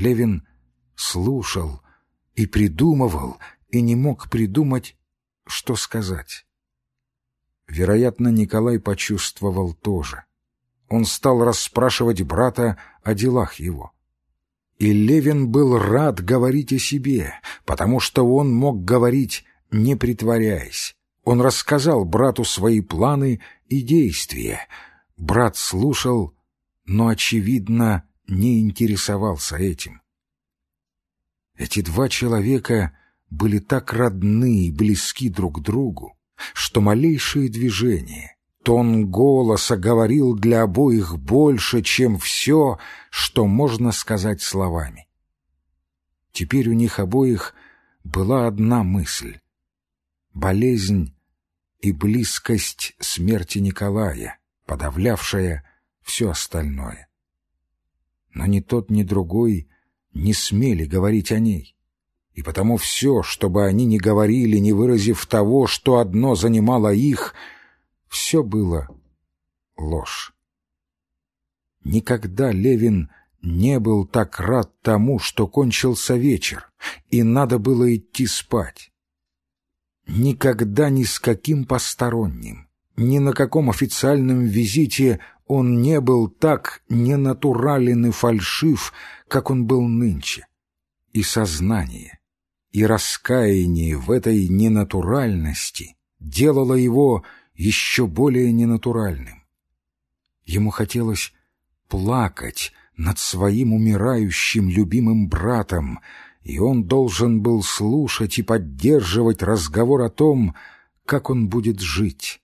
Левин слушал и придумывал, и не мог придумать, что сказать. Вероятно, Николай почувствовал тоже. Он стал расспрашивать брата о делах его. И Левин был рад говорить о себе, потому что он мог говорить, не притворяясь. Он рассказал брату свои планы и действия. Брат слушал, но, очевидно, не интересовался этим. Эти два человека были так родны и близки друг другу, что малейшее движение, тон голоса говорил для обоих больше, чем все, что можно сказать словами. Теперь у них обоих была одна мысль — болезнь и близкость смерти Николая, подавлявшая все остальное. Но ни тот, ни другой — не смели говорить о ней. И потому все, что бы они ни говорили, не выразив того, что одно занимало их, все было ложь. Никогда Левин не был так рад тому, что кончился вечер, и надо было идти спать. Никогда ни с каким посторонним, ни на каком официальном визите он не был так ненатурален и фальшив, как он был нынче. И сознание, и раскаяние в этой ненатуральности делало его еще более ненатуральным. Ему хотелось плакать над своим умирающим любимым братом, и он должен был слушать и поддерживать разговор о том, как он будет жить.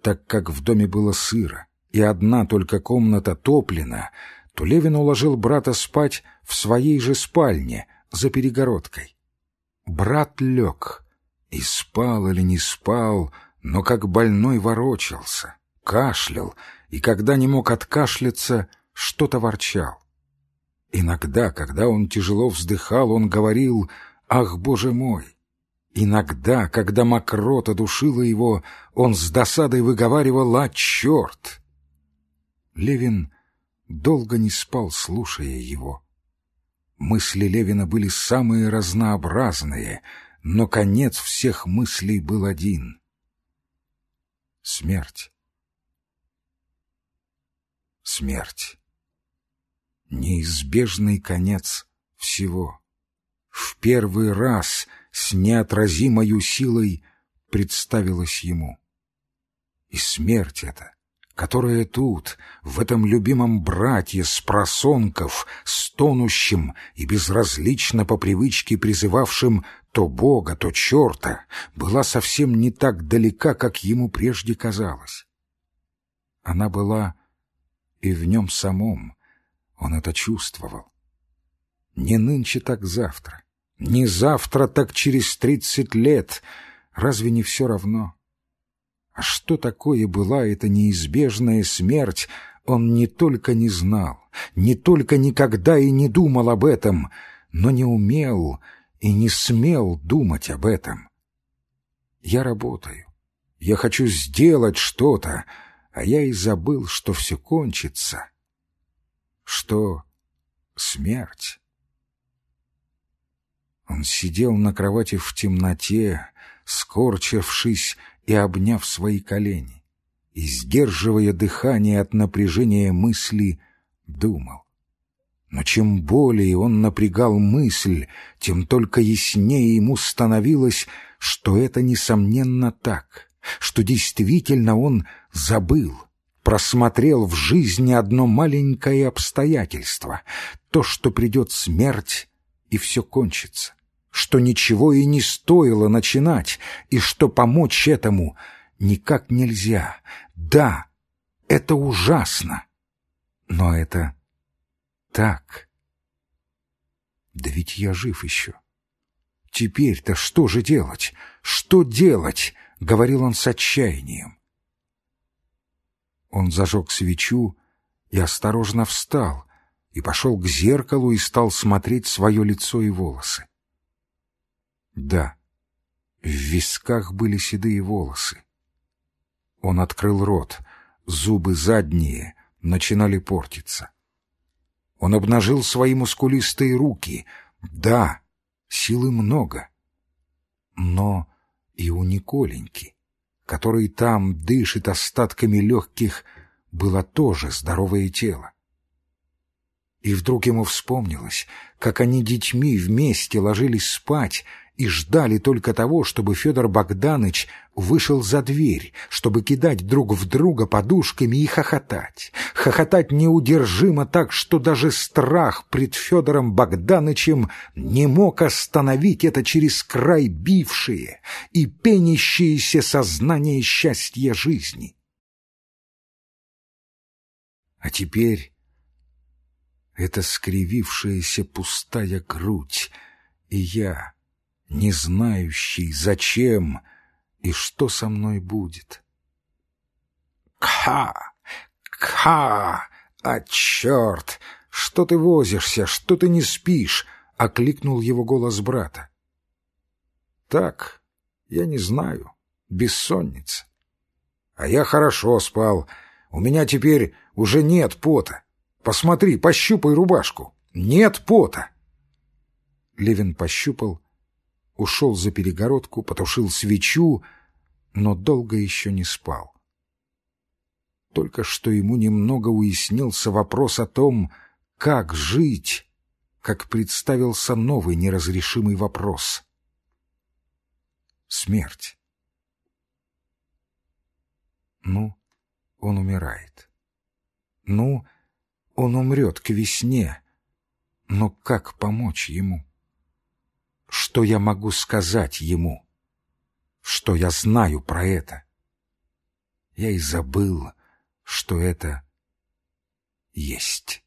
Так как в доме было сыро, и одна только комната топлена, то Левин уложил брата спать в своей же спальне за перегородкой. Брат лег и спал или не спал, но как больной ворочался, кашлял, и когда не мог откашляться, что-то ворчал. Иногда, когда он тяжело вздыхал, он говорил «Ах, Боже мой!» Иногда, когда мокрота душила его, он с досадой выговаривал «А, черт!» Левин долго не спал, слушая его. Мысли Левина были самые разнообразные, но конец всех мыслей был один — смерть. Смерть. Неизбежный конец всего. В первый раз с неотразимою силой представилась ему. И смерть эта которая тут, в этом любимом братье с просонков, стонущим и безразлично по привычке призывавшим то Бога, то черта, была совсем не так далека, как ему прежде казалось. Она была и в нем самом, он это чувствовал. Не нынче, так завтра, не завтра, так через тридцать лет, разве не все равно? — а что такое была эта неизбежная смерть, он не только не знал, не только никогда и не думал об этом, но не умел и не смел думать об этом. Я работаю, я хочу сделать что-то, а я и забыл, что все кончится, что смерть. Он сидел на кровати в темноте, скорчившись и обняв свои колени, и, сдерживая дыхание от напряжения мысли, думал. Но чем более он напрягал мысль, тем только яснее ему становилось, что это несомненно так, что действительно он забыл, просмотрел в жизни одно маленькое обстоятельство, то, что придет смерть, и все кончится что ничего и не стоило начинать, и что помочь этому никак нельзя. Да, это ужасно, но это так. Да ведь я жив еще. Теперь-то что же делать? Что делать? — говорил он с отчаянием. Он зажег свечу и осторожно встал, и пошел к зеркалу и стал смотреть свое лицо и волосы. Да, в висках были седые волосы. Он открыл рот, зубы задние начинали портиться. Он обнажил свои мускулистые руки. Да, силы много. Но и у Николеньки, который там дышит остатками легких, было тоже здоровое тело. И вдруг ему вспомнилось, как они детьми вместе ложились спать и ждали только того, чтобы Федор Богданович вышел за дверь, чтобы кидать друг в друга подушками и хохотать. Хохотать неудержимо так, что даже страх пред Федором Богданычем не мог остановить это через край бившее и пенящееся сознание счастья жизни. А теперь эта скривившаяся пустая грудь, и я, не знающий, зачем и что со мной будет. «Ка! Ка! А черт! Что ты возишься? Что ты не спишь?» — окликнул его голос брата. «Так, я не знаю. Бессонница. А я хорошо спал. У меня теперь уже нет пота. Посмотри, пощупай рубашку. Нет пота. Левин пощупал, ушел за перегородку, потушил свечу, но долго еще не спал. Только что ему немного уяснился вопрос о том, как жить, как представился новый неразрешимый вопрос. Смерть. Ну, он умирает. Ну, он умрет к весне. Но как помочь ему? Что я могу сказать ему? Что я знаю про это? Я и забыл, что это есть.